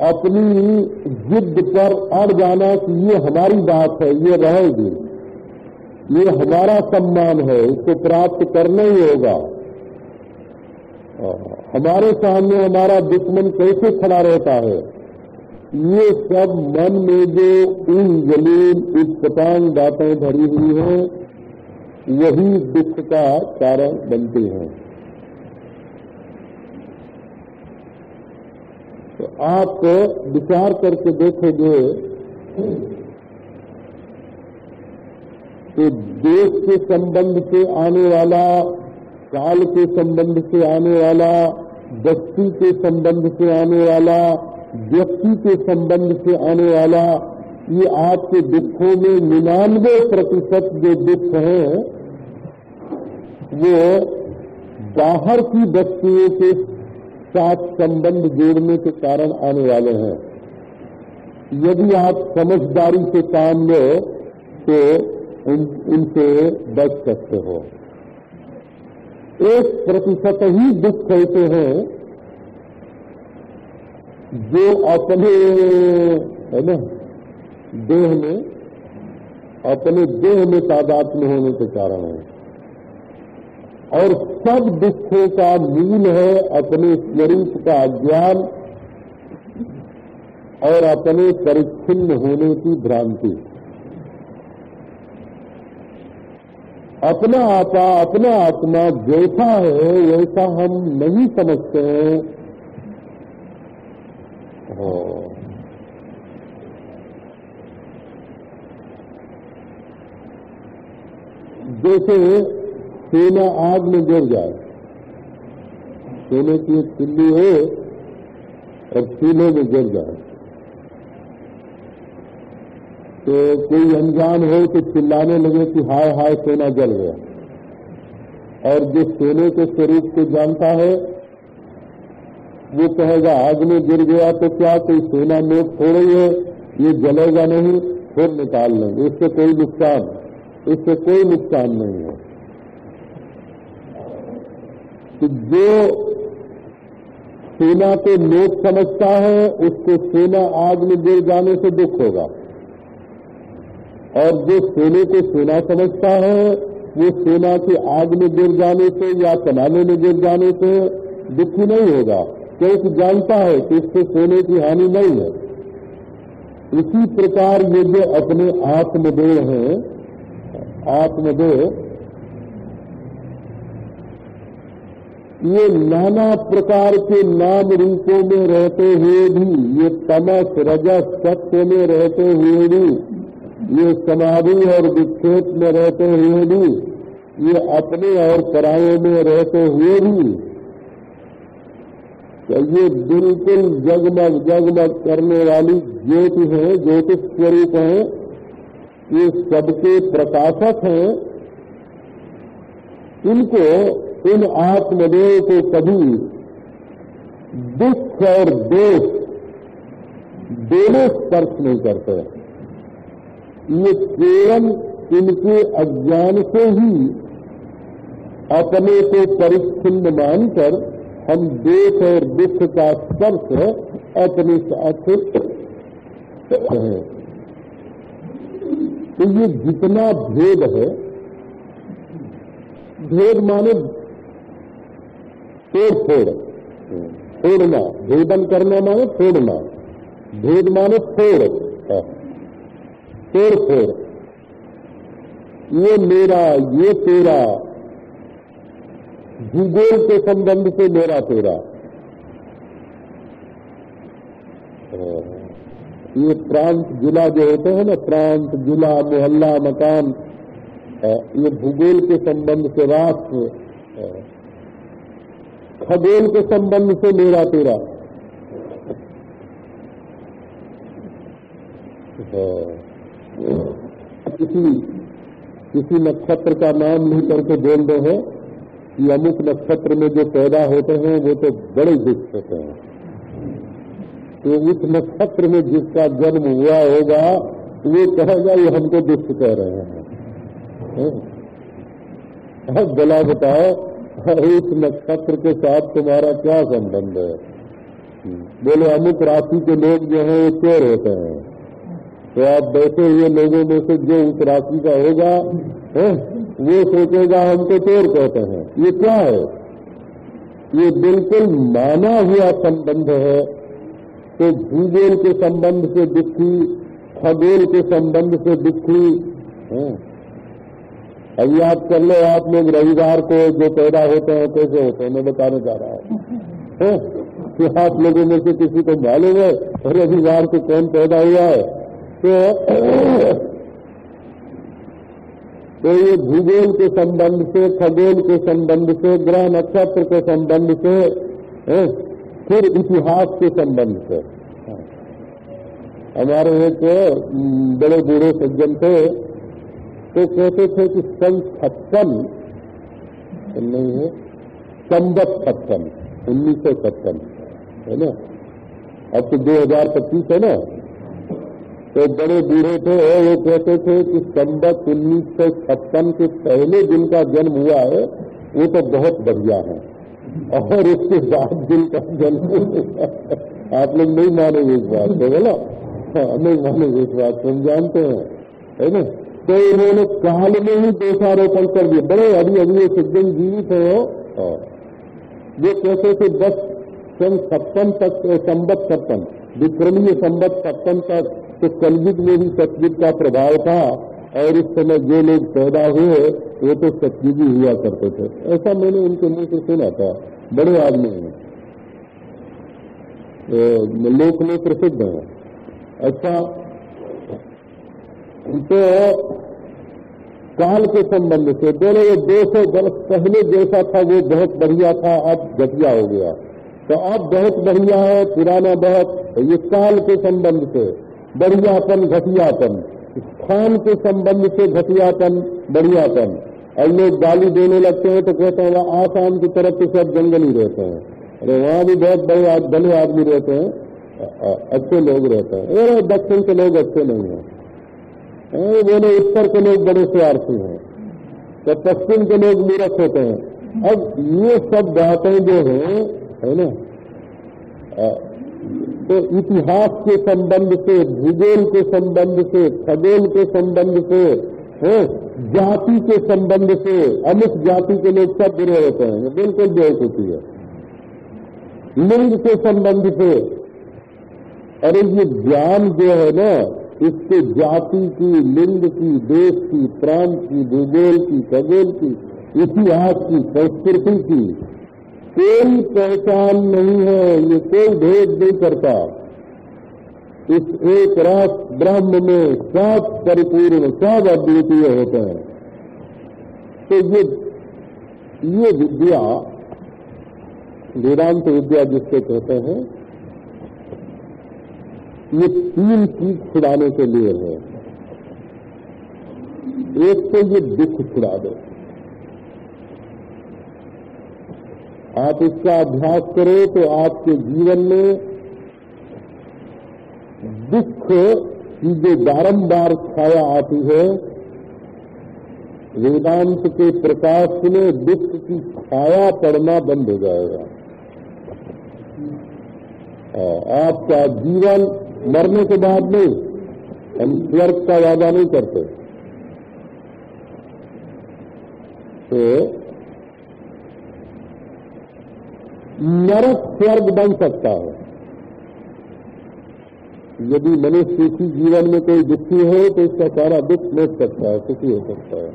अपनी जिद पर अड़ जाना कि ये हमारी बात है, ये रहेगी। ये हमारा सम्मान है, इसको प्राप्त करना ही होगा। हमारे सामने हमारा दुश्मन कैसे खड़ा रहता है? ये सब मन में जो इन जलील उत्पटांग बातें भरी हुई हैं, वही दुख का कारण बनते हैं तो आप विचार करके देखोगे तो देश के संबंध से आने वाला, काल के संबंध से आने वाला व्यक्ति के संबंध से आने वाला, व्यक्ति के संबंध से आने वाला, ये आपके दुखों में निन्यानवे प्रतिशत जो दुख है, वो बाहर की व्यक्तियों के साथ संबंध जोड़ने के कारण आने वाले हैं। यदि आप समझदारी से काम लो तो उन, उनसे बच सकते हो। एक प्रतिशत ही दुख कहते हैं जो अपने है ना देह में अपने देह में तादाद में होने के कारण है। और सब दुखों का मूल है अपने स्वरूप का ज्ञान और अपने परिच्छिन्न होने की भ्रांति। अपना आपा, अपना आत्मा जैसा है, वैसा हम नहीं समझते हैं। जैसे सेना आग में गिर जाए। सोने की एक चिल्ली हो और चूल्हे में गिर जाए। तो कोई अनजान हो तो चिल्लाने लगे कि हाय हाय सोना जल गया। और जो सोने के स्वरूप को जानता है, वो कहेगा, आग में गिर गया तो क्या कोई सोना नोट हो है? ये जलेगा नहीं, फिर निकाल लेंगे। इससे कोई नुकसान, इससे कोई नुकसान नहीं है। तो जो सेना को नोट समझता है, उसको सेना आग में गिर जाने से दुख होगा। और जो सोने को सोना समझता है, वो सेना के आग में गिर जाने से या कनाले में गिर जाने से दुखी नहीं होगा। क्योंकि जानता है कि इससे सोने की हानि नहीं है। इसी प्रकार ये जो अपने आत्मदेह हैं, आत्मदेह ये नाना प्रकार के नाम रूपों में रहते हुए भी, ये तमस, रजस, सत्य में रहते हुए भी, ये समाधि और विक्षेप में रहते हुए भी, ये अपने और परायों में रहते हुए भी तो ये बिल्कुल जगमग जगमग करने वाली ज्योति है, ज्योतिष स्वरूप है, ये सबके प्रकाशक हैं। इनको इन आत्मदेव को कभी दुख और दोष दोनों स्पर्श नहीं करते। ये केवल इनके अज्ञान से ही अपने को परिच्छिन्न मानकर हम देश और दुख का स्पर्श अपने साथ हैं। तो ये जितना भेद है, भेद माने तोड़ फोड़ फोड़ना भेदन करना माने फोड़ना भेद माने फोड़ तोड़ फोड़ ये मेरा, ये तेरा। भूगोल के संबंध से मेरा तेरा। ये प्रांत जिला जो होते हैं ना, प्रांत जिला, मोहल्ला, मकान ये भूगोल के संबंध से राष्ट्र खगोल के संबंध से मेरा तेरा। किसी किसी नक्षत्र का नाम नहीं करके बोल रहे हैं कि अमुक नक्षत्र में जो पैदा होते हैं, वो तो बड़े दुष्ट होते हैं। तो उस नक्षत्र में जिसका जन्म हुआ होगा, वो कहेगा, ये हमको दुष्ट कह रहे हैं। अब गला बताओ उस नक्षत्र के साथ तुम्हारा क्या संबंध है? बोले अमुक राशि के लोग जो है वो चोर होते हैं? तो आप बैठे हुए लोगों में से जो उस राशि का होगा है, वो सोचेगा हम तो चोर कहते हैं। ये क्या है? ये बिल्कुल माना हुआ संबंध है। तो भूगोल के संबंध से दुखी खगोल के संबंध से दुखी है। अभी आप कर लो, आप लोग रविवार को जो पैदा होते हैं, कैसे होते हैं? मैं बताने जा रहा हूँ। कि आप लोगों में से किसी को मालूम है, रविवार को कौन पैदा हुआ है? तो तो ये भूगोल के संबंध से, खगोल के संबंध से, ग्रह नक्षत्र के संबंध से? फिर इतिहास के संबंध से। हमारे एक बड़े बूढ़े सज्जन थे तो कहते थे कि छप्पन नहीं है संबत छप्पन उन्नीस सौ छप्पन है ना? अब तो दो हज़ार पच्चीस है ना? तो बड़े बूढ़े थे वो कहते थे कि संबत उन्नीस सौ छप्पन के पहले दिन का जन्म हुआ है वो तो बहुत बढ़िया है। और उसके बाद दिन का जन्म आप लोग नहीं मानेंगे इस बात को बोला हाँ, नहीं मानेंगे इस बात को हम जानते हैं है ना? तो इन्होंने काल में ही दोषारोपण कर दिया। बड़े अभी अभी ये सज्जन जीवित है हाँ। जो कहते थे दस सन सप्तम तक संबत छप्पन विक्रमीय संबत सप्तम तक तो कलयुग में भी सतयुग का प्रभाव था और इस समय जो लोग पैदा हुए वो तो सतयुगी हुआ करते थे। ऐसा मैंने उनके मुँह से सुना था बड़े आदमी हैं। लोक में प्रसिद्ध हैं। अच्छा तो काल के संबंध से, बोले ये दो सौ वर्ष पहले जैसा था वो बहुत बढ़िया था, अब घटिया हो गया। तो अब बहुत बढ़िया है, पुराना बहुत ये काल के संबंध से, बढ़ियापन, घटियापन। स्थान के संबंध से घटियापन, बढ़ियापन। और लोग गाली देने लगते हैं तो कहते हैं आसाम की तरफ़ से सब जंगल रहते हैं। अरे, वहाँ भी बहुत बड़े भले आदमी रहते हैं। अच्छे लोग रहते हैं। अरे, दक्षिण के लोग अच्छे नहीं हैं। बोले, उत्तर के लोग बड़े स्वार्थी हैं। तो पश्चिम के लोग मूर्ख होते हैं। अब ये सब बातें जो है है ना? तो इतिहास के संबंध से, भूगोल के संबंध से, खगोल के संबंध से, है? जाति के संबंध से, अमुक जाति के लोग सब बुरे होते हैं। बिल्कुल बेवकूफ़ी है। लिंग के संबंध से अरे ये ज्ञान जो है ना इसके जाति की, लिंग की, देश की प्रांत की, भूगोल की, खगोल की, इतिहास की, संस्कृति की कोई पहचान नहीं है, ये कोई भेद नहीं करता। इस एक रात ब्रह्म में सब परिपूर्ण सब अद्वितीय होते हैं। तो ये ये विद्या, वेदांत विद्या जिसको कहते हैं ये तीन चीज़ छुड़ाने के लिए है। एक तो ये दुख छुड़ा दो। आप इसका अभ्यास करो तो आपके जीवन में दुख की जो बारम्बार छाया आती है, वेदांत के प्रकाश में दुख की छाया पड़ना बंद हो जाएगा। आपका जीवन मरने के बाद नहीं, हम स्वर्ग का वादा नहीं करते। तो नरक स्वर्ग बन सकता है। यदि मनुष्य सुखी जीवन में कोई दुखी हो तो इसका सारा दुख मिट सकता है, सुखी हो सकता है।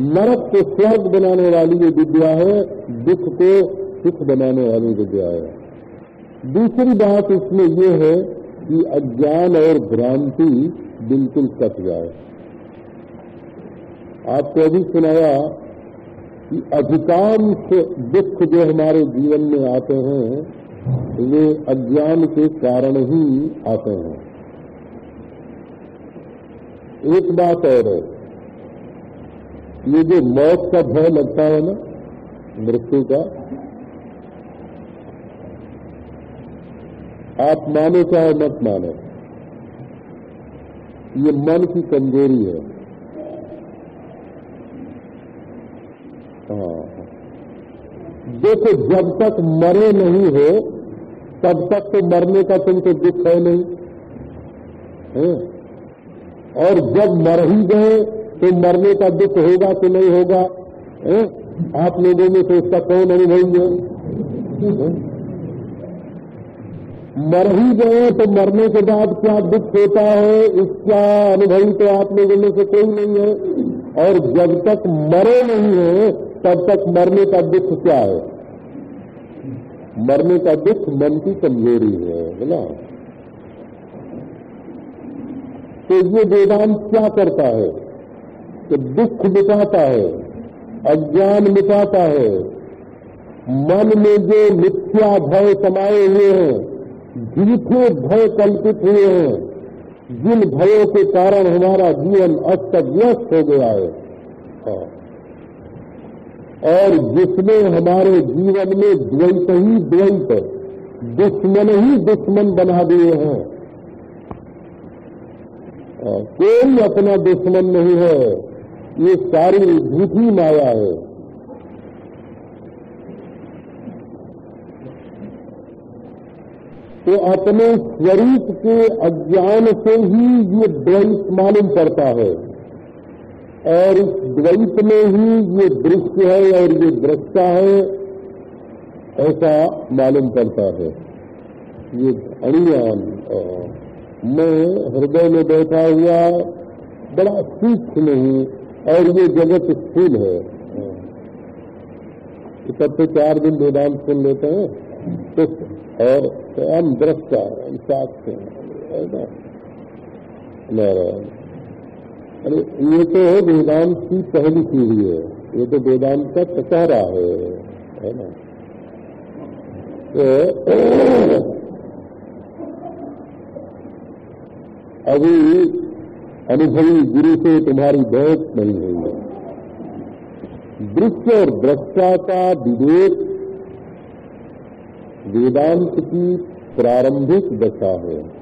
नरक को स्वर्ग बनाने वाली ये विद्या है, दुख को सुख बनाने वाली विद्या है। दूसरी बात इसमें यह है कि अज्ञान और भ्रांति बिल्कुल कट जाए आपको अभी सुनाया कि अधिकांश दुख जो हमारे जीवन में आते हैं, वे अज्ञान के कारण ही आते हैं। एक बात और है, ये जो मौत का भय लगता है ना, मृत्यु का आप माने चाहे मत माने। ये मन की कमज़ोरी है। हाँ। देखो, जब तक मरे नहीं हो, तब तक तो मरने का तुमको दुख है नहीं। है? और जब मर ही गए तो मरने का दुख होगा कि नहीं होगा? है? आप लोगों में तो इसका कौन अनुभव है? मर ही गए तो मरने के बाद क्या दुख होता है? इसका अनुभव तो आप लोगों में से कोई नहीं है। और जब तक मरे नहीं है, तब तक मरने का दुख क्या है? मरने का दुख मन की कमज़ोरी है ना? तो ये वेदांत क्या करता है? कि दुख मिटाता है, अज्ञान मिटाता है। मन में जो मिथ्या भय समाये हुए हैं झूठे भय कल्पित हुए हैं जिन भयों के कारण हमारा जीवन अस्त व्यस्त हो गया है। और जिसने हमारे जीवन में द्वैत ही द्वैत दुश्मन ही दुश्मन बना दिए हाँ, कोई अपना दुश्मन नहीं है ये सारी झूठी माया है तो अपने स्वरूप के अज्ञान से ही ये द्वैत मालूम पड़ता है। और इस द्वैत में ही ये दृश्य है और ये दृष्टा है, ऐसा मालूम पड़ता है। ये अणियान मैं हृदय में बैठा हुआ बड़ा सूक्ष्म नहीं, और ये जगत स्थूल है। तब तो चार दिन वेदांत सुन लेते हैं। तो और स्वयं दृष्टा साक्ष्य नारायण। अरे, ये तो वेदांत की पहली सीढ़ी है। ये तो वेदांत का कचहरा है है ना? तो अभी अनुभवी गुरु से तुम्हारी बहुत नहीं हुई है। दृश्य और दृष्टा का विवेक वेदांत की प्रारंभिक दशा है।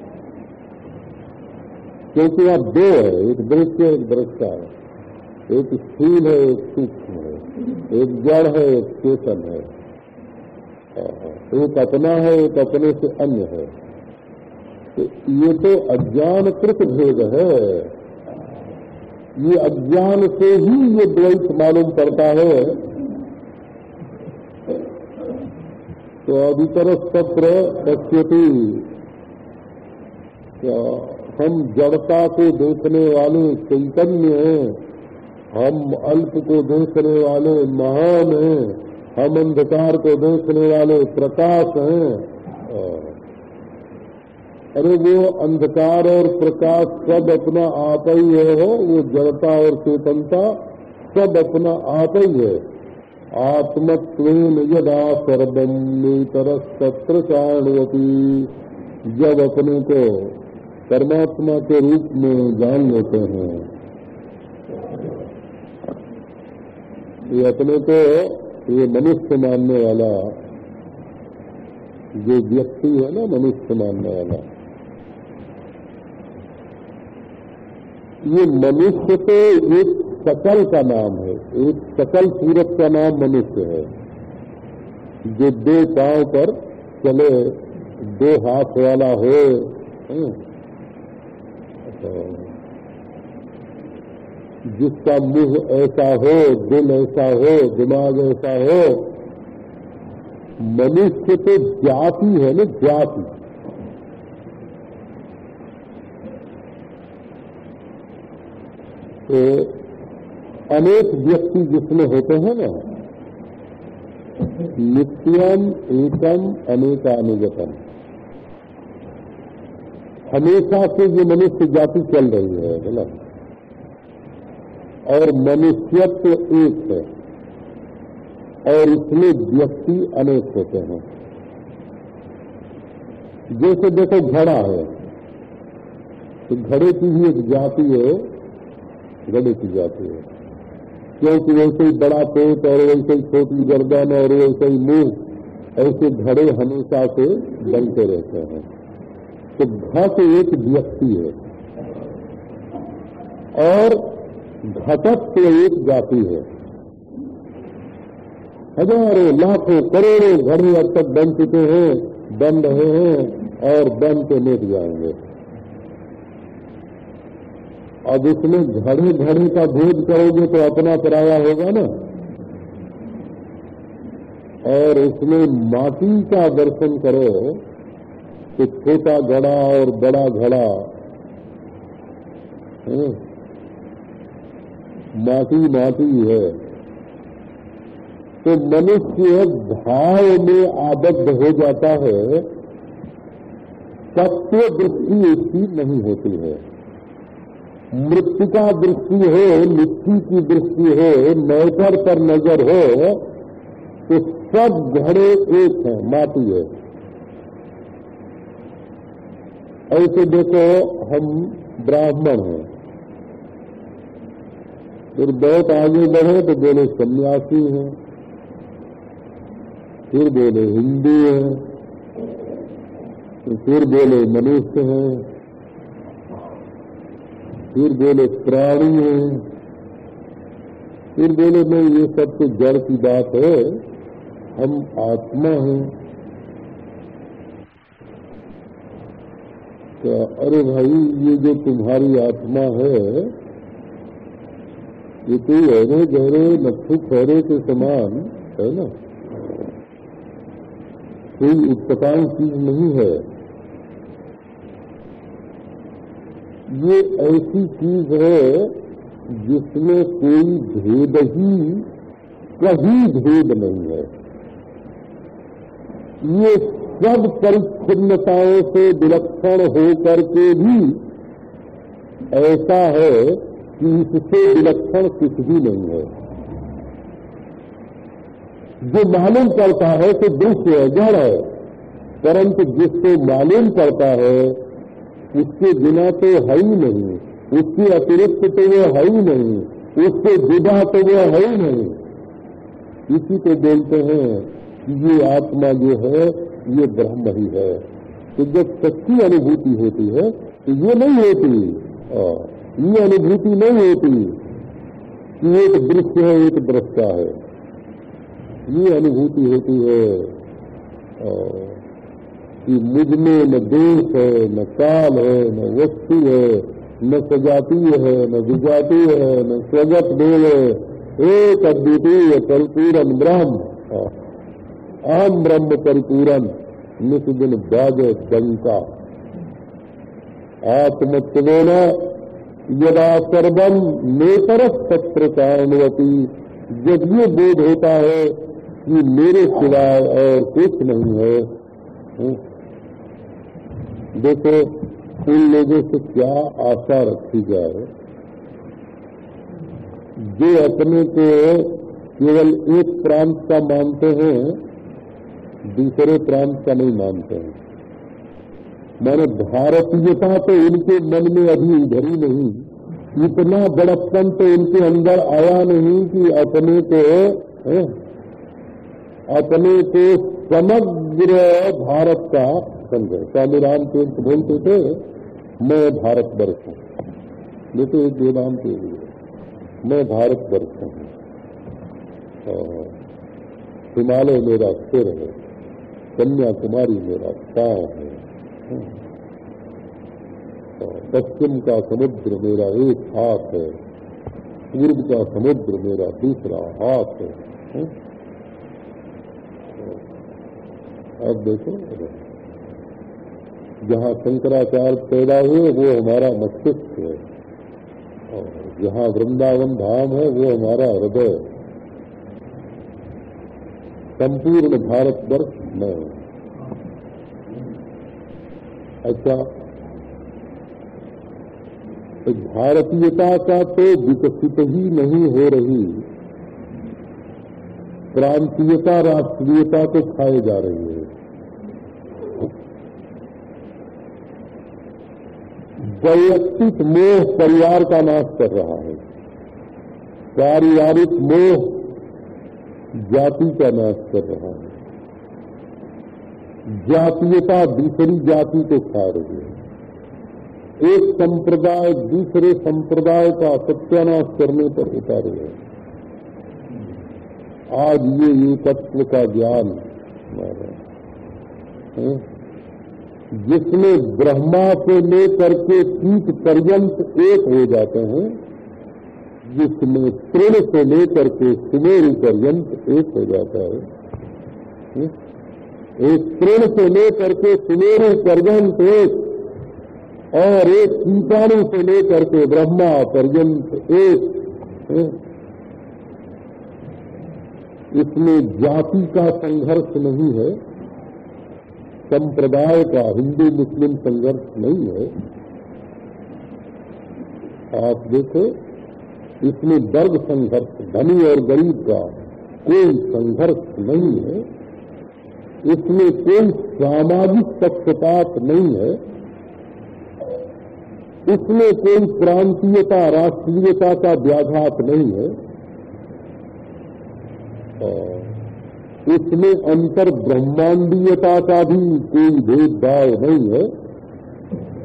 क्योंकि वहाँ दो है, एक दृश्य, एक दृष्टा है। एक स्थूल है, एक सूक्ष्म है। एक जड़ है, एक चेतन है। एक अपना है, एक अपने से अन्य है। तो ये तो अज्ञान कृत भेद है। ये अज्ञान से ही ये द्वैत मालूम पड़ता है। तो अभितर सत्र पश्यति हम जड़ता को देखने वाले चैतन्य हैं। हम अल्प को देखने वाले महान हैं। हम अंधकार को देखने वाले प्रकाश हैं। अरे वो अंधकार और प्रकाश सब अपना आप ही है, वो जड़ता और चेतनता सब अपना आप ही है। आत्मत्वेन यदा सर्वम नेतरस्तत्र चाणवती। जब अपने को परमात्मा के रूप में जान लेते हैं। ये अपने को ये मनुष्य मानने वाला, जो व्यक्ति है ना, मनुष्य मानने वाला। ये मनुष्य तो एक सकल का नाम है। एक सकल सूरत का नाम मनुष्य है। जो दो पाँव पर चले, दो हाथ वाला हो तो जिसका मुँह ऐसा हो, दिल ऐसा हो, दिमाग ऐसा हो, मनुष्य तो जाति है ना, जाति। तो अनेक व्यक्ति जिसमें होते हैं ना, नित्यम, एकम, अनेकानुगतम। हमेशा से ये मनुष्य जाति चल रही है बोला और मनुष्यत्व एक है, और इसमें व्यक्ति अनेक होते हैं। जैसे देखो घड़ा है तो घड़े की भी एक जाति है घड़े की जाति है। क्योंकि वैसे ही बड़ा पेट और वैसे ही छोटी गर्दन और वैसे ही मुँह, ऐसे घड़े हमेशा से बनते रहते हैं। तो घट एक व्यक्ति है और घटक तो एक जाति है। हज़ारों, लाखों, करोड़ों घड़े अब तक बन चुके हैं, बन रहे हैं और बन के लेट जाएँगे। अब उसमें घड़े घड़े का भेद करोगे तो अपना पराया होगा ना। और उसमें माटी का दर्शन करो तो छोटा घड़ा और बड़ा घड़ा माटी माटी है। तो मनुष्य भाव में आबद्ध हो जाता है, सत्य दृष्टि उसकी नहीं होती है। मृत्यु का दृष्टि हो मिट्टी की दृष्टि हो नौकर पर नज़र हो तो सब घड़े एक हैं, माटी है। ऐसे देखो, हम ब्राह्मण हैं। फिर बहुत आगे बढ़े तो बोले, सन्यासी हैं। फिर बोले, हिंदू हैं। फिर बोले, मनुष्य हैं। फिर बोले, प्राणी है। फिर बोले, नहीं, ये सब तो जड़ की बात है। हम आत्मा हैं। तो अरे भाई, ये जो तुम्हारी आत्मा है, ये तो अरे गहरे नक्सु खहरे के समान है ना? कोई उत्पतान चीज़ नहीं है। ये ऐसी चीज़ है जिसमें कोई भेद ही, कहीं भेद नहीं है। ये सब परिच्छिन्नताओं से विलक्षण होकर के भी ऐसा है कि इससे विलक्षण कुछ भी नहीं है। जो मालूम करता है तो दृश्य है जड़ है, परंतु जिसको मालूम करता है उसके बिना तो है ही नहीं। उसके अतिरिक्त तो वो है ही नहीं। उससे जुदा तो वो है ही नहीं। इसी को बोलते हैं कि ये आत्मा जो है, ये ब्रह्म ही है। तो जब सच्ची अनुभूति होती है तो ये नहीं होती। ये अनुभूति नहीं होती कि एक दृश्य है, एक दृष्टा है। ये अनुभूति होती है। कि मुझमें न देश है, न काल है, न वस्तु है, न सजातीय है, न विजातीय है, न स्वगत देव है। एक अद्वितीय परिपूरन ब्रह्म। अहम ब्रह्म परिपूरन। नित दिन बाज डंका आत्मत्वेन यदा सर्वम नेतर सत्र कारणवती जब ये बोध होता है कि मेरे सिवाय और कुछ नहीं है। देखो, उन लोगों से क्या आशा रखी जाए जो अपने को केवल एक प्रांत का मानते हैं, दूसरे प्रांत का नहीं मानते हैं। मैंने भारतीयता तो उनके मन में अभी उभरी नहीं। इतना बड़प्पन तो उनके अंदर आया नहीं कि अपने को अपने को समग्र भारत का समझे रामचंद्र तो बोलते थे, मैं भारत वर्ष हूँ। ये तो एक वेदांत के लिए। मैं भारत वर्ष हूँ हिमालय मेरा सिर है, कन्याकुमारी मेरा पाँव है। पश्चिम का समुद्र मेरा एक हाथ है, पूर्व का समुद्र मेरा दूसरा हाथ है। अब देखो जहाँ शंकराचार्य पैदा हुए, वो हमारा मस्तिष्क है। और जहाँ वृंदावन धाम है, वो हमारा हृदय संपूर्ण भारतवर्ष में। अच्छा तो भारतीयता का तो विकसित ही नहीं हो रही। प्रांतीयता, राष्ट्रीयता को खाए जा रही है। वैयक्तिक मोह परिवार का नाश कर रहा है। पारिवारिक मोह जाति का नाश कर रहा है। जातीयता दूसरी जाति को खा रही है। एक संप्रदाय दूसरे संप्रदाय का सत्यानाश करने पर उतारे है आज ये एकत्व का ज्ञान जिसमें ब्रह्मा से लेकर के कीट पर्यंत एक हो जाते हैं, जिसमें तृण से लेकर के सुमेरु पर्यंत एक हो जाता है। एक तृण से लेकर के सुमेरु पर्यंत एक, और एक कीटाणु से लेकर के ब्रह्मा पर्यंत एक। इसमें जाति का संघर्ष नहीं है। संप्रदाय का हिंदू मुस्लिम संघर्ष नहीं है। आप देखो, इसमें वर्ग संघर्ष, धनी और गरीब का कोई संघर्ष नहीं है। इसमें कोई सामाजिक पक्षपात नहीं है। इसमें कोई प्रांतीयता, राष्ट्रीयता का व्याघात नहीं है। इसमें अंतर ब्रह्मांडीयता का भी कोई भेदभाव नहीं है।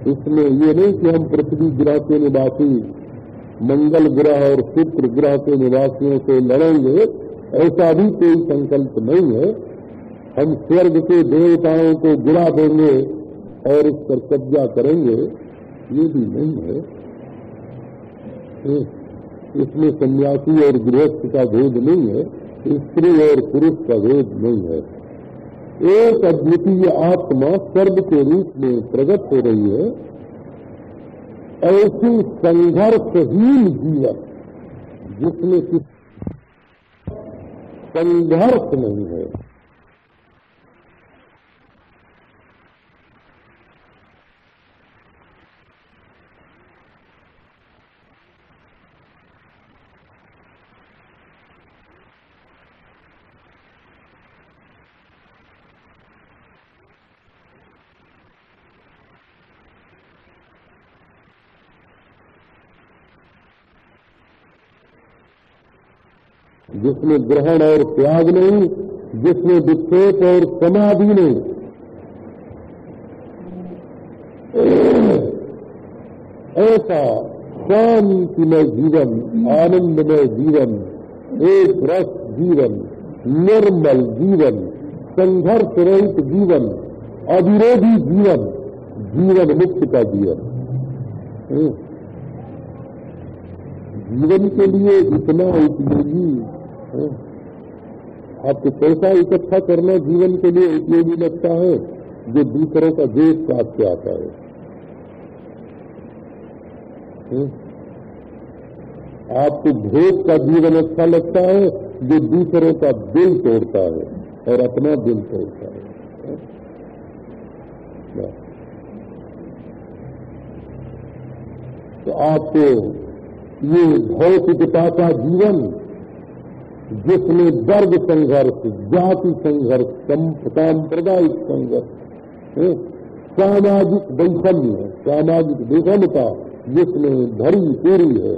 इसमें ये नहीं कि हम पृथ्वी ग्रह के निवासी, मंगल ग्रह और शुक्र ग्रह के निवासियों से लड़ेंगे, ऐसा भी कोई संकल्प नहीं है। हम स्वर्ग के देवताओं को गिरा देंगे और उस पर कब्जा करेंगे, ये भी नहीं है। इसमें सन्यासी और गृहस्थ का भेद नहीं है। स्त्री और पुरुष का भेद नहीं है। एक अद्वितीय आत्मा सर्व के रूप में प्रकट हो रही है, ऐसी संघर्षहीन जीवन जिसमें किसी संघर्ष नहीं है। जिसमें ग्रहण और त्याग नहीं, जिसमें विक्षेप और समाधि नहीं। ऐसा शांतिमय जीवन, आनंदमय जीवन एक रस जीवन, निर्मल जीवन संघर्ष रहित जीवन, अविरोधी जीवन जीवन मुक्त का जीवन। जीवन के लिए इतना उपयोगी आपको पैसा इकट्ठा करना जीवन के लिए उपयोगी लगता है, जो दूसरों का देश काट के आता है। आपको भोग का जीवन अच्छा लगता है, जो दूसरों का दिल तोड़ता है और अपना दिल तोड़ता है। तो आपको ये भौतिकता का जीवन जिसमें वर्ग संघर्ष, जाति संघर्ष सांप्रदायिक संघर्ष सामाजिक वैषम्य है, सामाजिक विषमता जिसमें भरी पूरी है।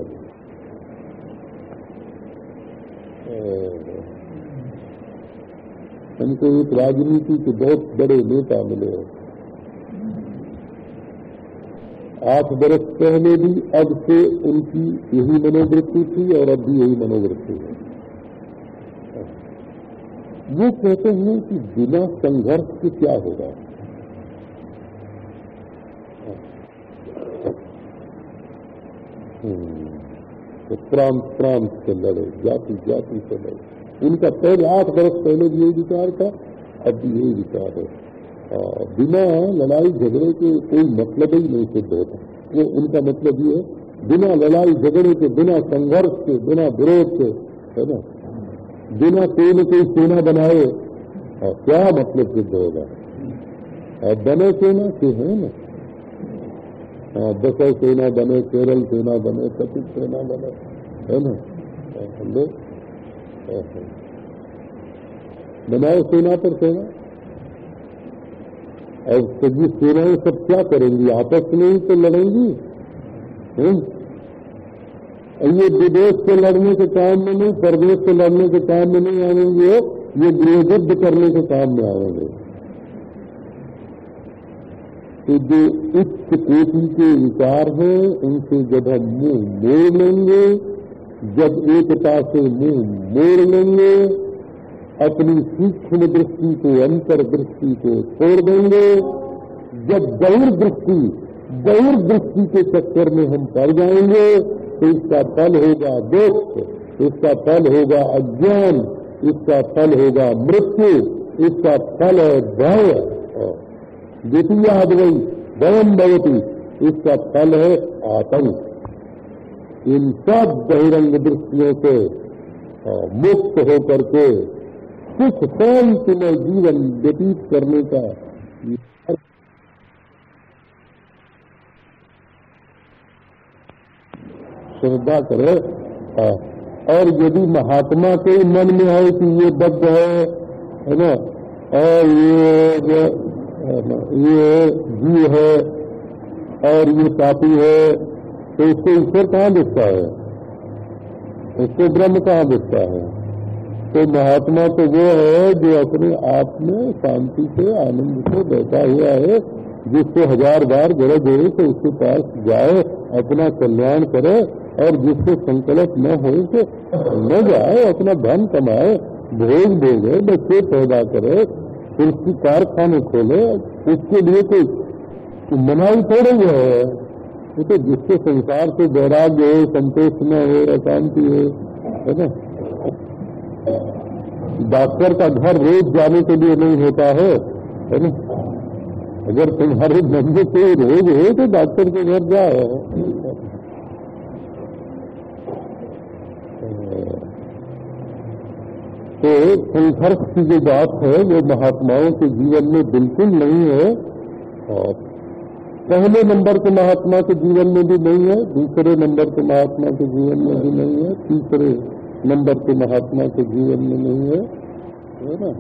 हमको एक राजनीति के बहुत बड़े नेता मिले आठ बरस पहले भी, अब से उनकी यही मनोवृत्ति थी और अब भी यही मनोवृत्ति है। वो कहते हैं कि बिना संघर्ष के क्या होगा? हम्म, तो प्रांत प्रांत से लड़े जाति जाति से लड़े। उनका पहले आठ वर्ष पहले भी यही विचार था अब भी यही विचार है। बिना लड़ाई झगड़े के कोई मतलब ही नहीं सिद्ध होता वो उनका मतलब ये है बिना लड़ाई झगड़े के बिना संघर्ष के बिना विरोध के है ना? बिना न कोई सेना बनाए, और क्या मतलब सिद्ध होगा? और बने सेना के है ना? दस सेना बने, केरल सेना बने सचिव सेना बने, है ना? लो बनाओ सेना पर सेना और सभी सेनाएँ सब क्या करेंगी? आपस में ही तो लड़ेंगी ये विदेश से लड़ने के काम में नहीं, प्रदेश से लड़ने के काम में नहीं आएँगे, ये गृहबद्ध करने के काम में आएँगे। तो जो उच्च कोटि के विचार हैं, उनसे जब हम मुँह मोड़ लेंगे, जब एकता से मुँह मोड़ लेंगे, अपनी सूक्ष्म दृष्टि को, अंतर दृष्टि को छोड़ देंगे, जब गौर दृष्टि गौर दृष्टि के चक्कर में हम पड़ जाएँगे तो इसका फल होगा दुख, इसका फल होगा अज्ञान, इसका फल होगा मृत्यु, इसका फल है भय। द्वितीय अद्वई वयम भवती, इसका फल है आतंक। इन सब बहिरंग दृष्टियों से मुक्त होकर के, सुख शांतिमय जीवन व्यतीत करने का श्रद्धा करे। और यदि महात्मा के मन में आए कि ये बद्ध है है ना? और ये ये जीव है, और ये पापी है तो उसको ईश्वर कहाँ दिखता है? उसको ब्रह्म कहाँ दिखता है? तो महात्मा तो वो है जो अपने आप में शांति से, आनंद से बैठा हुआ है, जिसको हज़ार बार गरज हो तो उसके पास जाए, अपना कल्याण करे और जिससे संकल्प न हो तो न जाए, अपना धन कमाए, भोग भोगे बच्चे पैदा करे, उसकी कारखाने खोले, उसके लिए कोई मनाई थोड़ी है वो तो जिसके संसार से वैराग्य हो, संतोष न हो, अशांति हो, है ना? डॉक्टर का घर रोज जाने के लिए नहीं होता है है ना? अगर तुम्हारे धंधे से रोज हो तो डॉक्टर के घर जाओ। तो संघर्ष की जो बात है, वो महात्माओं के जीवन में बिल्कुल नहीं है। और पहले नंबर के महात्मा के जीवन में भी नहीं है, दूसरे नंबर के महात्मा के जीवन में भी नहीं है, तीसरे नंबर के महात्मा के जीवन में नहीं है। ना?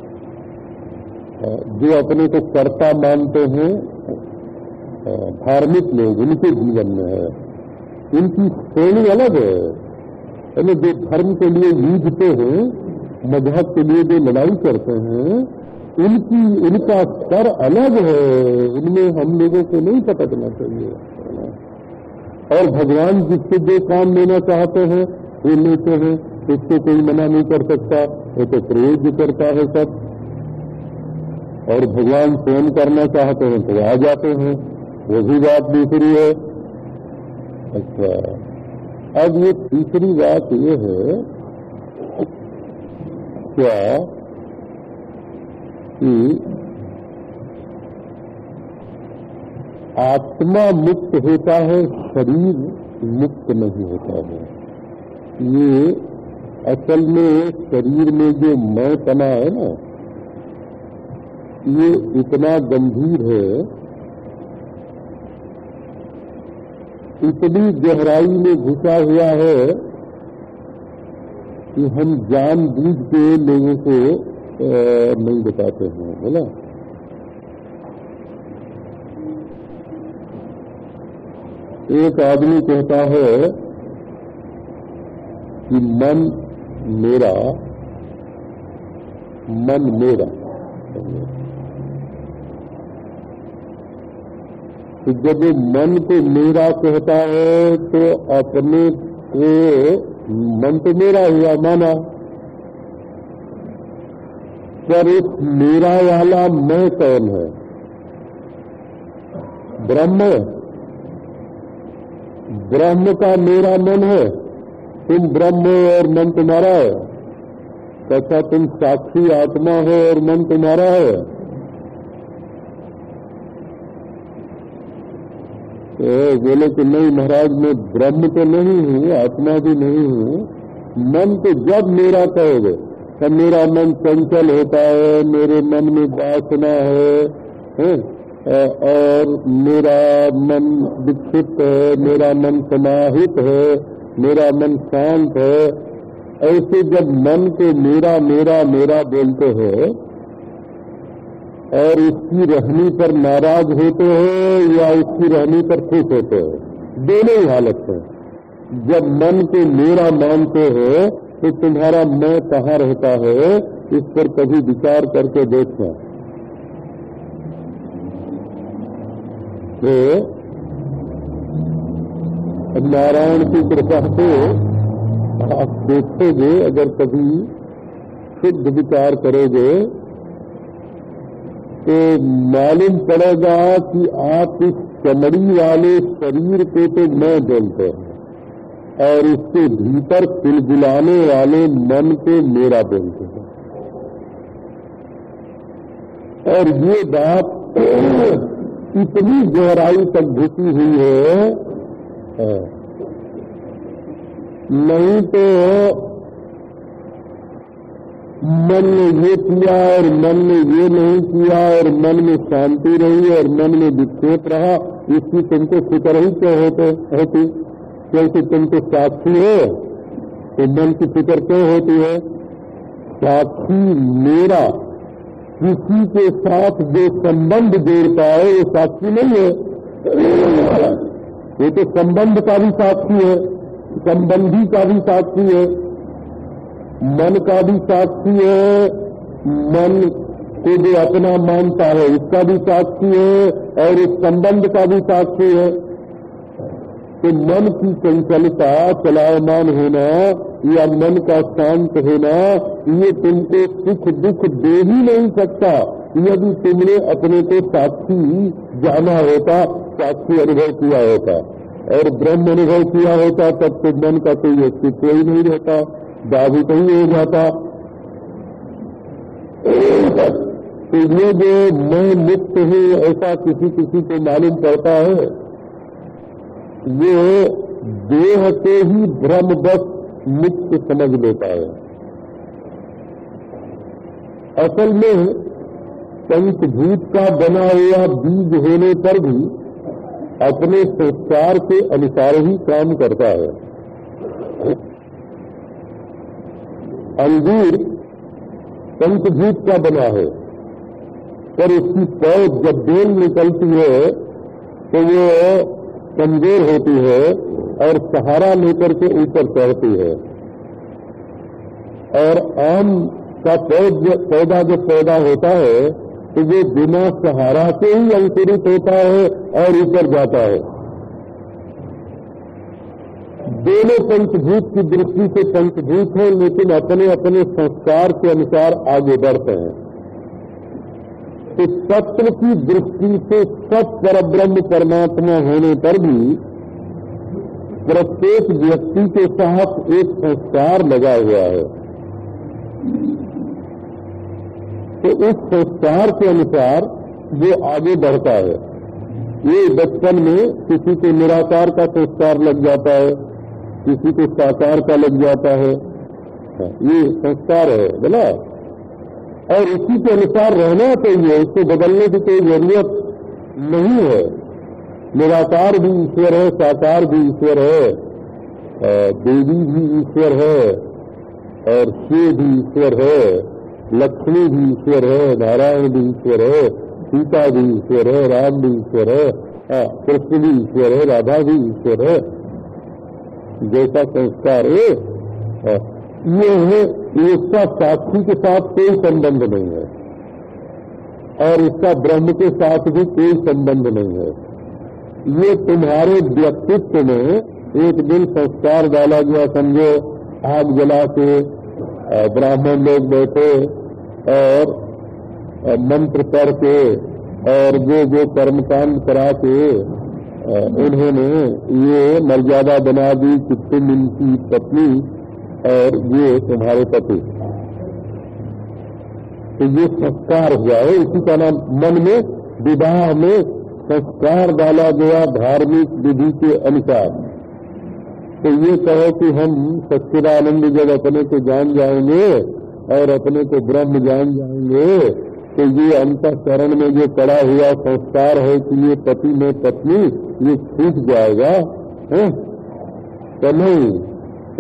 जो अपने को कर्ता मानते हैं धार्मिक लोग उनके जीवन में है। इनकी श्रेणी अलग है। यानी जो धर्म के लिए युद्धते हैं मज़हब के लिए जो लड़ाई करते हैं, उनकी, उनका स्तर अलग है। उनमें हम लोगों को नहीं पटकना चाहिए। और भगवान जिससे जो काम लेना चाहते हैं, वो लेते हैं। उसको कोई मना नहीं कर सकता। वो तो प्रयोग करता है सब। और भगवान स्वयं करना चाहते हैं तो आ जाते हैं। वो भी बात दूसरी है। अच्छा। अब ये तीसरी बात ये है क्या कि आत्मा मुक्त होता है, शरीर मुक्त नहीं होता है। ये असल में शरीर में जो मैं तना है ना, ये इतना गंभीर है, इतनी गहराई में घुसा हुआ है कि हम जान बूझ के लोगों को नहीं बताते हैं बोला एक आदमी कहता है कि मन मेरा मन मेरा। तो जब मन को मेरा कहता है तो अपने को मन तो मेरा हुआ, माना। पर इस मेरा वाला मैं कौन है? ब्रह्म ब्रह्म का मेरा मन है। तुम ब्रह्म और मन तुम्हारा है। कैसा तुम साक्षी आत्मा हो और मन तुम्हारा है। तो बोले कि नहीं महाराज मैं ब्रह्म तो नहीं हूँ आत्मा भी नहीं हूँ। मन तो जब मेरा कहोगे तब मेरा मन चंचल होता है मेरे मन में वासना है, है? और मेरा मन विक्षिप्त है मेरा मन समाहित है मेरा मन शांत है। ऐसे जब मन को मेरा मेरा मेरा बोलते हो और उसकी रहनी पर नाराज़ होते हो या उसकी रहनी पर खुश होते हो। दोनों ही हालत है। जब मन को मेरा मानते हो तो तुम्हारा मैं कहाँ रहता है, इस पर कभी विचार करके देखना। तो नारायण की कृपा को आप देखोगे, अगर कभी शुद्ध विचार करोगे तो मालूम पड़ेगा कि आप इस चमड़ी वाले शरीर को तो मैं बोलते हैं, और इसके भीतर खिलबुलाने वाले मन को मेरा बोलते हैं। और ये बात इतनी गहराई तक घुसी हुई है। नहीं तो मन ने ये किया और मन ने ये नहीं किया और मन में शांति रही और मन में विक्षेप रहा, इसकी तुमको फ़िक्र ही क्यों होते, होती? क्योंकि तुम तो साक्षी हो तो मन की फ़िक्र क्यों होती है? साक्षी मेरा, किसी के साथ जो संबंध जोड़ता है वो साक्षी नहीं है। ये तो संबंध का भी साक्षी है, संबंधी का भी साक्षी है। मन का भी साक्षी है, मन को जो अपना मानता है इसका भी साक्षी है और इस संबंध का भी साक्षी है। तो मन की चंचलता, चलायमान होना या मन का शांत होना, ये तुमको सुख दुख दे ही नहीं सकता। यदि तुमने अपने को साक्षी जाना होता, साक्षी अनुभव किया होता और ब्रह्म अनुभव किया होता, तब तो मन का कोई अस्तित्व ही नहीं रहता। बाधित कहीं हो जाता। तो ये जो मैं मुक्त हूँ, ऐसा किसी किसी को मालूम पड़ता है। ये देह के ही भ्रम बस मुक्त समझ लेता है। असल में पंचभूत का बना हुआ बीज होने पर भी अपने संस्कार के अनुसार ही काम करता है। अंगूर पंचभूत का बना है। पर उसकी पौध जब बेल निकलती है तो वो कमज़ोर होती है और सहारा लेकर के ऊपर चढ़ती है। और आम का पौधा जब पैदा होता है तो वो बिना सहारा से ही अंकुरित होता है और ऊपर जाता है। दोनों पंचभूत की दृष्टि से पंचभूत हैं, लेकिन अपने अपने संस्कार के अनुसार आगे बढ़ते हैं। तो तत्व की दृष्टि से सब पर ब्रह्म परमात्मा होने पर भी प्रत्येक व्यक्ति के साथ एक संस्कार लगा हुआ है। तो उस संस्कार के अनुसार वो आगे बढ़ता है। ये बचपन में किसी के निराकार का संस्कार लग जाता है। किसी को साकार का लग जाता है हाँ, ये संस्कार है बोला और इसी के अनुसार रहना चाहिए इसको बदलने की कोई ज़रूरत नहीं है निराकार भी ईश्वर है साकार भी ईश्वर है देवी भी ईश्वर है और शिव भी ईश्वर है लक्ष्मी भी ईश्वर है नारायण भी ईश्वर है सीता भी ईश्वर है राम भी ईश्वर है कृष्ण भी ईश्वर है राधा भी ईश्वर है जैसा संस्कार है ये है इसका साक्षी के साथ कोई संबंध नहीं है। और इसका ब्रह्म के साथ भी कोई संबंध नहीं है। ये तुम्हारे व्यक्तित्व में एक दिन संस्कार डाला गया, समझो, आग जला के ब्राह्मण लोग बैठे और मंत्र पढ़ के और जो जो कर्मकांड करा के उन्होंने ये मर्यादा बना दी कि तुम इनकी पत्नी और ये तुम्हारे पति। तो ये संस्कार हुआ है। इसी का नाम मन में, विवाह में संस्कार डाला गया धार्मिक विधि के अनुसार। तो ये कहो कि हम सच्चिदानंद जब अपने को जान जाएँगे और अपने को ब्रह्म जान जाएँगे। तो ये अंतकरण में जो पड़ा हुआ संस्कार है कि ये पति में पत्नी ये छूट जाएगा है? तो नहीं।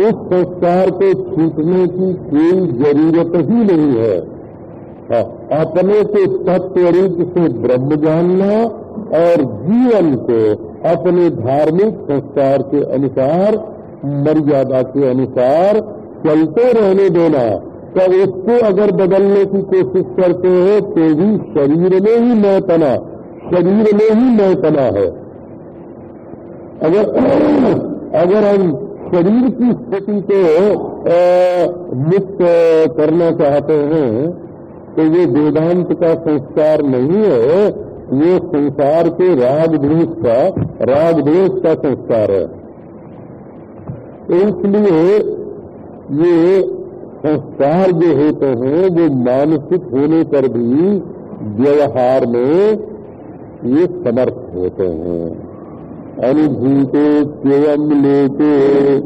उस संस्कार को छूटने की कोई ज़रूरत ही नहीं है। हाँ, अपने को तत्व रूप से ब्रह्म जानना और जीवन को अपने धार्मिक संस्कार के अनुसार मर्यादा के अनुसार चलते रहने देना। तो उसको अगर बदलने की कोशिश करते हैं तो भी शरीर में ही न तना शरीर में ही न तना है। अगर अगर हम शरीर की स्थिति को मुक्त करना चाहते हैं तो ये वेदांत का संस्कार नहीं है, ये संसार के रागद्वेष का रागद्वेष का संस्कार है। इसलिए ये संस्कार जो होते हैं, वो मानसिक होने पर भी व्यवहार में ये समर्थ होते हैं। अनुभूतो स्वयं लेते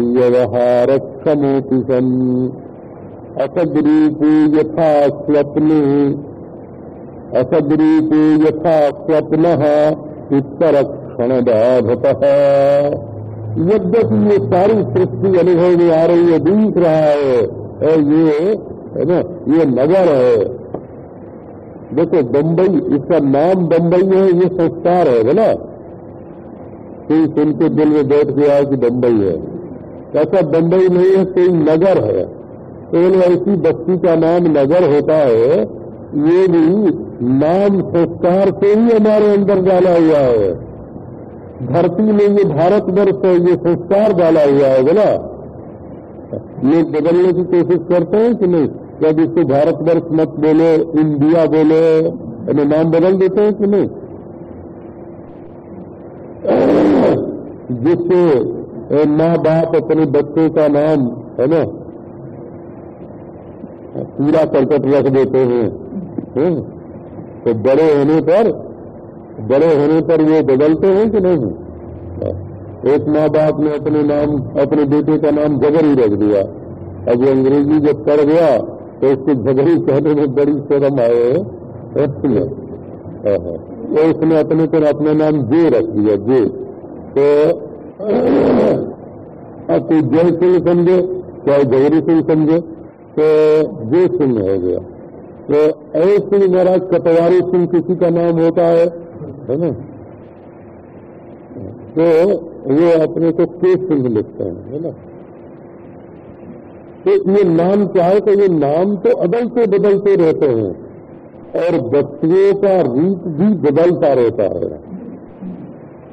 व्यवहार क्षमोति सन। असदरूपो यथा स्वप्न। असदरूपो यथा स्वप्न उत्तर क्षण यद्यपि ये सारी सृष्टि अनुभव में आ रही है, दिख रहा है ये, है ना, ये नगर है। देखो बम्बई इसका नाम बम्बई है, ये संस्कार है बोला कोई सुन के दिल में बैठ गया कि बम्बई है। ऐसा बम्बई नहीं है, कोई नगर है। तो ऐसी बस्ती का नाम नगर होता है, ये भी नाम संस्कार से ही हमारे अंदर डाला हुआ है। धरती में ये भारतवर्ष है, ये संस्कार डाला हुआ है, बोला। लोग बदलने की कोशिश करते हैं कि नहीं? जब इसको भारतवर्ष मत बोले, इंडिया बोले यानी नाम बदल देते हैं कि नहीं? जिससे माँ बाप अपने बच्चों का नाम, है ना? पूरा करकट रख देते हैं तो बड़े होने पर बड़े होने पर वो बदलते हैं कि नहीं? एक माँ बाप ने अपने नाम, अपने बेटे का नाम जगर ही रख दिया। अब वो अंग्रेज़ी जब पढ़ गया तो उसको झगड़ी कहने में बड़ी शर्म आए उसमें तो उसने अपने को अपना नाम जे रख दिया, जे। तो अब कोई जय सिंह समझे, चाहे जगरी सिंह समझे तो जे सिंह हो गया। तो ऐसे महाराज कटवारी सिंह किसी का नाम होता है है ना? तो वो अपने को के सिंह लिखते हैं, है ना? तो ये नाम क्या है तो ये नाम तो अदलते बदलते रहते हैं, और वस्तुओं का रूप भी बदलता रहता है,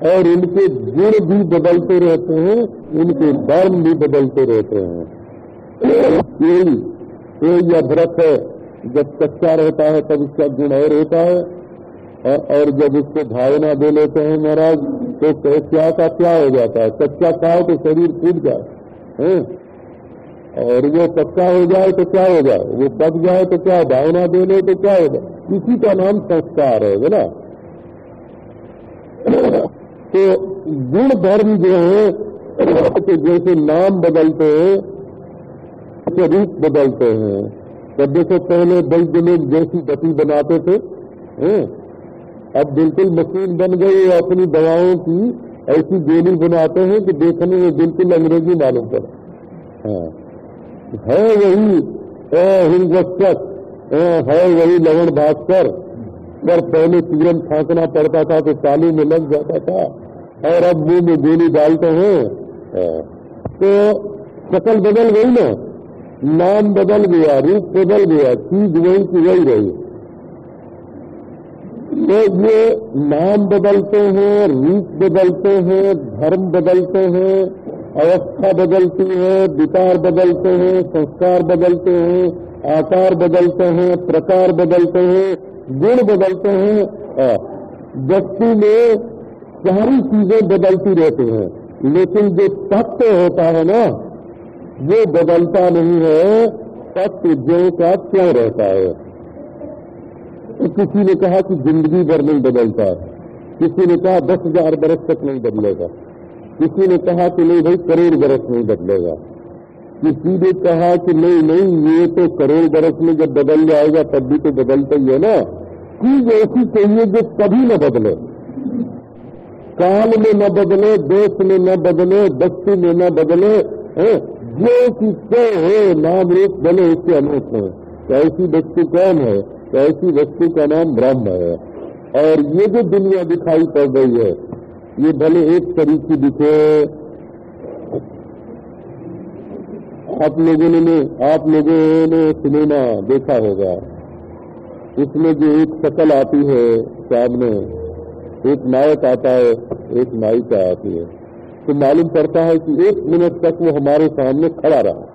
और इनके गुण भी बदलते रहते हैं, इनके धर्म भी बदलते रहते हैं। कोई अभ्रत है, जब कच्चा रहता है तब इसका गुण और होता है। और जब उसको भावना दे लेते हैं महाराज तो क्या का क्या हो जाता है? कच्चा खाओ तो शरीर फूट जाए और वो पक्का हो जाए तो क्या हो जाए? वो पक जाए तो क्या? भावना दे ले तो क्या होगा इसी का नाम संस्कार है बोला तो गुण धर्म जो है तो जैसे नाम बदलते हैं तो रूप बदलते हैं। तब देखो पहले वैद्य लोग जैसी गति बनाते थे अब बिल्कुल मशीन बन गई अपनी दवाओं की ऐसी गोली बनाते हैं कि देखने में बिल्कुल अंग्रेज़ी मालूम पड़े। हाँ। है वही हिंगस्तक है वही लवण भास्कर। पर पहले तुरंत फांकना पड़ता था तो चालू में लग जाता था, और अब मुँह में गोली डालते हैं। हाँ। तो शकल बदल गई ना? नाम बदल गया, रूप बदल गया, चीज़ वही की वही रही। तो ये नाम बदलते हैं, रूप बदलते हैं, धर्म बदलते हैं, अवस्था बदलती है, विकार बदलते हैं, संस्कार बदलते हैं, आकार बदलते हैं, प्रकार बदलते हैं, गुण बदलते हैं। व्यक्ति में सारी चीज़ें बदलती रहती हैं, लेकिन जो तत्व होता है ना, वो बदलता नहीं है, तत्व जो का क्यों रहता है? तो किसी ने कहा कि ज़िंदगी भर नहीं बदलता किसी ने कहा दस हज़ार बरस तक नहीं बदलेगा। किसी ने कहा कि नहीं भाई, करोड़ बरस नहीं बदलेगा। किसी ने कहा कि नहीं नहीं, ये तो करोड़ बरस में जब बदल जाएगा, तब भी तो बदलता ही है ना। चीज़ ऐसी चाहिए जो कभी न बदले। काल में न बदले, देश में न बदले वस्तु में न बदले, है? जो किससे हो, नाम रूप बने, उसके अनूप हो। ऐसी वस्तु कौन है तो ऐसी वस्तु का नाम ब्रह्म है। और ये जो दुनिया दिखाई पड़ रही है, ये भले एक तरीके दिखे, आप लोगों ने, आप लोगों ने सिनेमा देखा होगा। उसमें जो एक शकल आती है सामने, एक नायक आता है, एक नायिका आती है। तो मालूम पड़ता है कि एक मिनट तक वो हमारे सामने खड़ा रहा,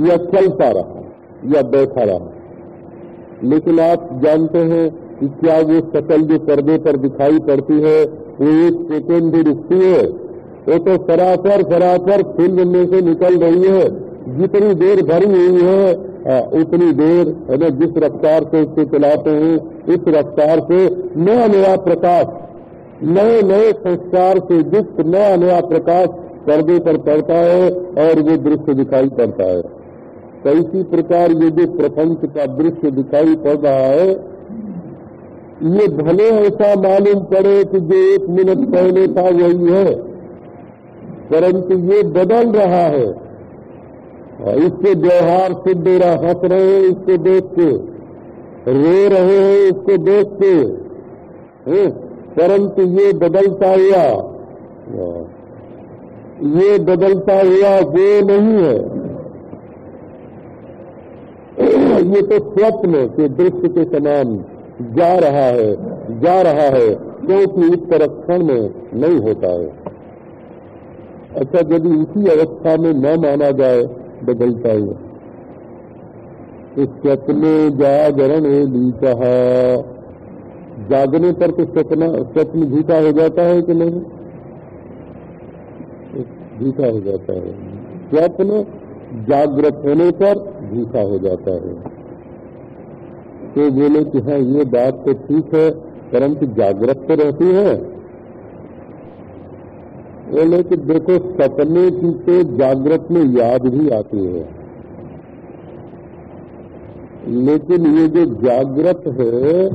या चलता रहा, या बैठा रहा। लेकिन आप जानते हैं कि क्या वो शकल जो पर्दे पर दिखाई पड़ती है, वो एक सेकेंड भी रुकती है। वो तो सरासर सरासर फ़िल्म में से निकल रही है। जितनी देर भरी हुई है उतनी देर है जिस रफ्तार से उसको चलाते हैं इस रफ्तार से नया नया प्रकाश, नए नए संस्कार से युक्त नया नया प्रकाश पर्दे पर पड़ता है और वो दृश्य दिखाई पड़ता है। तो इसी प्रकार ये जो प्रपंच का दृश्य दिखाई पड़ रहा है, ये भले ऐसा मालूम पड़े कि जो एक मिनट पहले था वही है, परंतु ये बदल रहा है। इसके व्यवहार से डेरा हंस रहे हैं इसको देख के, रो रहे हैं इसको देख के परंतु ये बदलता हुआ, ये बदलता हुआ वो नहीं है। ये तो स्वप्न के दृश्य के समान जा रहा है, जा रहा है, क्योंकि इस तरक्षण में नहीं होता है। अच्छा यदि इसी अवस्था में न माना जाए, बदलता तो स्वप्न जागरण कहा जागने पर तो स्वप्न स्वप्न झूठा हो जाता है कि नहीं? झूठा हो जाता है। स्वप्न जागृत होने पर झूठा हो जाता है। तो बोले कि हाँ ये बात तो ठीक है, परंतु जागृत तो रहती है। बोले कि देखो, सपने की तो जागृत में याद भी आती है। लेकिन ये जो जागृत है,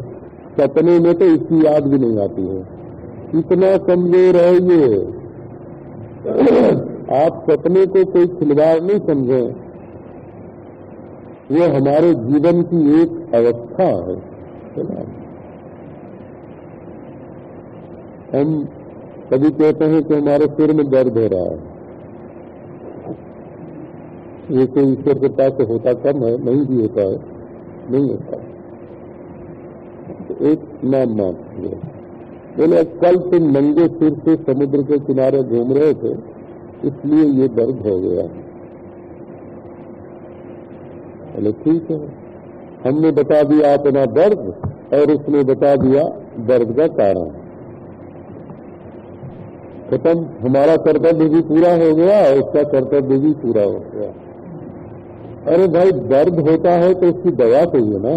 सपने में तो इसकी याद भी नहीं आती है। इतना कमज़ोर है ये। आप सपने को कोई खिलवाड़ नहीं समझे। ये हमारे जीवन की एक अवस्था है। ना? हम कभी कहते हैं कि हमारे सिर में दर्द हो रहा है। ये कोई ईश्वर के पास होता कम है, नहीं भी होता है, नहीं होता तो एक नाम मान बोले कल तुम नंगे सिर से समुद्र के किनारे घूम रहे थे, इसलिए ये दर्द हो गया। बोले ठीक है। हमने बता दिया अपना दर्द और उसने बता दिया दर्द का कारण। खत्म। हमारा कर्तव्य भी पूरा हो गया और उसका कर्तव्य भी पूरा हो गया। अरे भाई, दर्द होता है तो उसकी दवा चाहिए ना।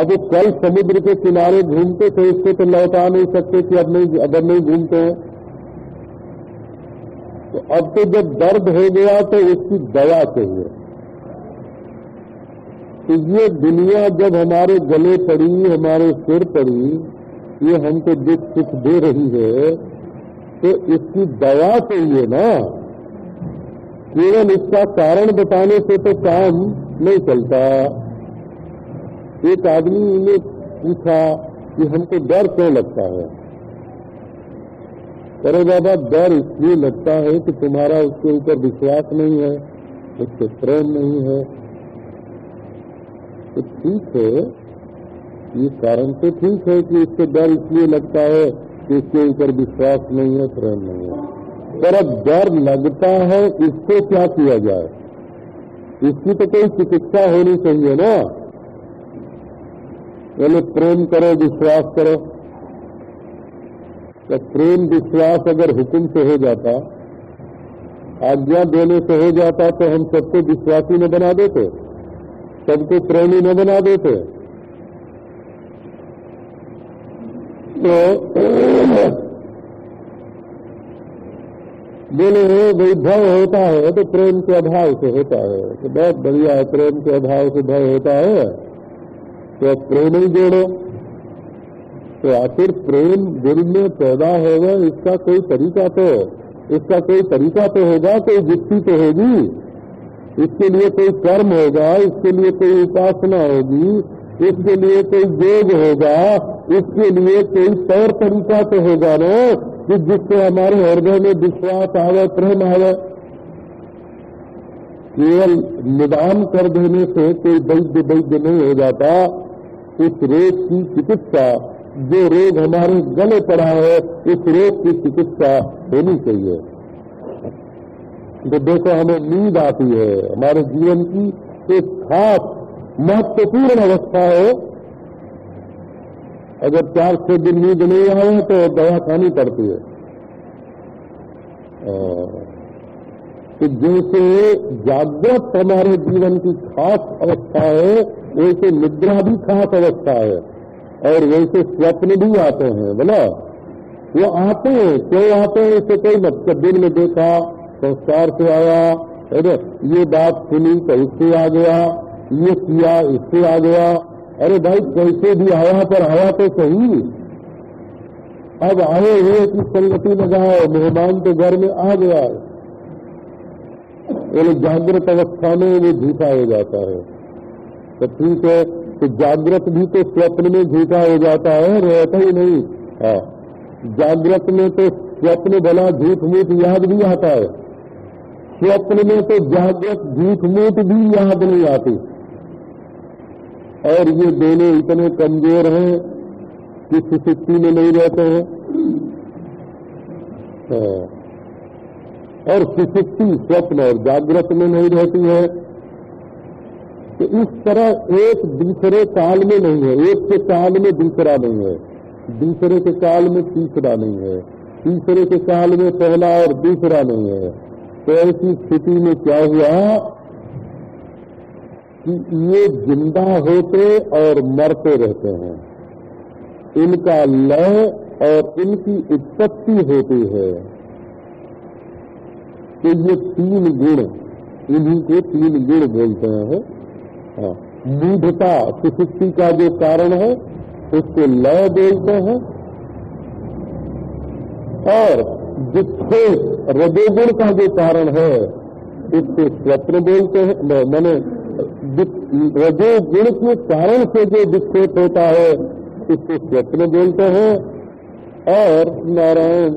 अब वो कल समुद्र के किनारे घूमते थे, उसको तो लौटा नहीं सकते कि अब नहीं अगर नहीं घूमते हैं। तो अब तो जब दर्द हो गया तो उसकी दवा चाहिए। तो ये दुनिया जब हमारे गले पड़ी, हमारे सिर पड़ी, ये हमको दुख सुख दे रही है तो इसकी दवा चाहिए ना। केवल इसका कारण बताने से तो काम नहीं चलता। एक आदमी ने पूछा कि हमको डर क्यों लगता है? अरे बाबा, डर इसलिए लगता है कि तुम्हारा उसके ऊपर विश्वास नहीं है, उससे प्रेम नहीं है तो ठीक है। ये कारण तो ठीक है कि इससे डर इसलिए लगता है कि इसके ऊपर विश्वास नहीं है, प्रेम नहीं है। पर अब डर लगता है, इसको क्या किया जाए? इसकी तो कोई चिकित्सा होनी चाहिए ना। बोले प्रेम करो, विश्वास करो। तो प्रेम, विश्वास अगर हुक्म से हो जाता, आज्ञा देने से हो जाता तो हम सबको विश्वासी में बना देते। सबको प्रेमी न बना देते। तो बोले भाई भय होता है तो प्रेम के अभाव से होता है। तो बहुत बढ़िया है, प्रेम के अभाव से भय होता है। तो प्रेम ही जोड़ो। तो आखिर प्रेम दिल में पैदा होगा, इसका कोई तरीका तो इसका कोई तरीका तो होगा कोई युक्ति तो होगी। इसके लिए कोई कर्म होगा, इसके लिए कोई उपासना होगी, इसके लिए कोई योग होगा, इसके लिए कोई तौर तरीका तो होगा ना कि जिससे हमारे हृदय में विश्वास आवे, प्रेम आवे। केवल निदान कर देने से कोई वैद्य वैद्य नहीं हो जाता। उस रोग की चिकित्सा, जो रोग हमारे गले पड़ा है उस रोग की चिकित्सा होनी चाहिए। तो देखो हमें नींद आती है। हमारे जीवन की एक खास महत्वपूर्ण अवस्था है। अगर चार छह दिन नींद नहीं आए तो दवा खानी पड़ती है। तो जैसे जागृत हमारे जीवन की खास अवस्था है, वैसे निद्रा भी खास अवस्था है, और वैसे स्वप्न भी आते हैं बोला वो आते हैं, क्यों आते हैं, इसे कोई मतलब दिन में देखा संस्कार से आया, अरे, ये बात सुनी तो इससे आ गया, ये किया इससे आ गया। अरे भाई, कैसे भी आया पर आया तो सही। अब आए हुए की संगति लगाओ मेहमान तो घर में आ गया है। जागृत अवस्था में वो झूठा हो जाता है। तो ठीक है तो जागृत भी तो स्वप्न में झूठा हो जाता है, रहता ही नहीं। हाँ जागृत में तो स्वप्न भला झूठ मूठ याद भी आता है। स्वप्न में तो जागृत झूठ मूठ भी याद नहीं आती। और ये दोनों इतने कमज़ोर हैं कि सुशक्ति में नहीं रहते हैं। हाँ। और सुशक्ति स्वप्न और जागृत में नहीं रहती है। तो इस तरह एक दूसरे काल में नहीं है। एक के काल में दूसरा नहीं है। दूसरे के काल में तीसरा नहीं है। तीसरे के काल में पहला और दूसरा नहीं है। तो ऐसी स्थिति में क्या हुआ कि ये ज़िंदा होते और मरते रहते हैं। इनका लय और इनकी उत्पत्ति होती है। तो ये तीन गुण इन्हीं को तीन गुण बोलते हैं। हाँ, मूढ़ता सुशक्ति का जो कारण है उसको लय बोलते हैं। और जिससे रजोगुण का जो कारण है उसको स्वप्न बोलते हैं मैंने रजो गुण के कारण से जो विक्षेप होता है उसको स्वप्न बोलते हैं। और नारायण,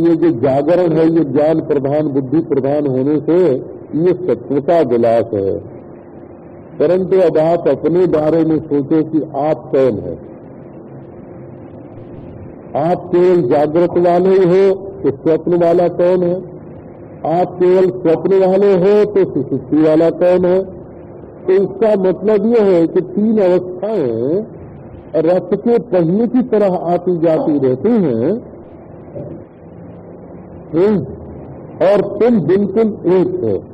ये जो जागरण है, ये ज्ञान प्रधान, बुद्धि प्रधान होने से ये सत्वता विलास है। परंतु अब आप अपने बारे में सोचो कि आप कौन है? आप केवल जागृत वाले ही हो तो स्वप्न वाला कौन है? आप केवल स्वप्न वाले हो तो सुसुप्ति वाला कौन है? तो इसका मतलब यह है कि तीन अवस्थाएँ रथ के पहिए की तरह आती जाती रहती हैं? और तुम बिल्कुल एक हो।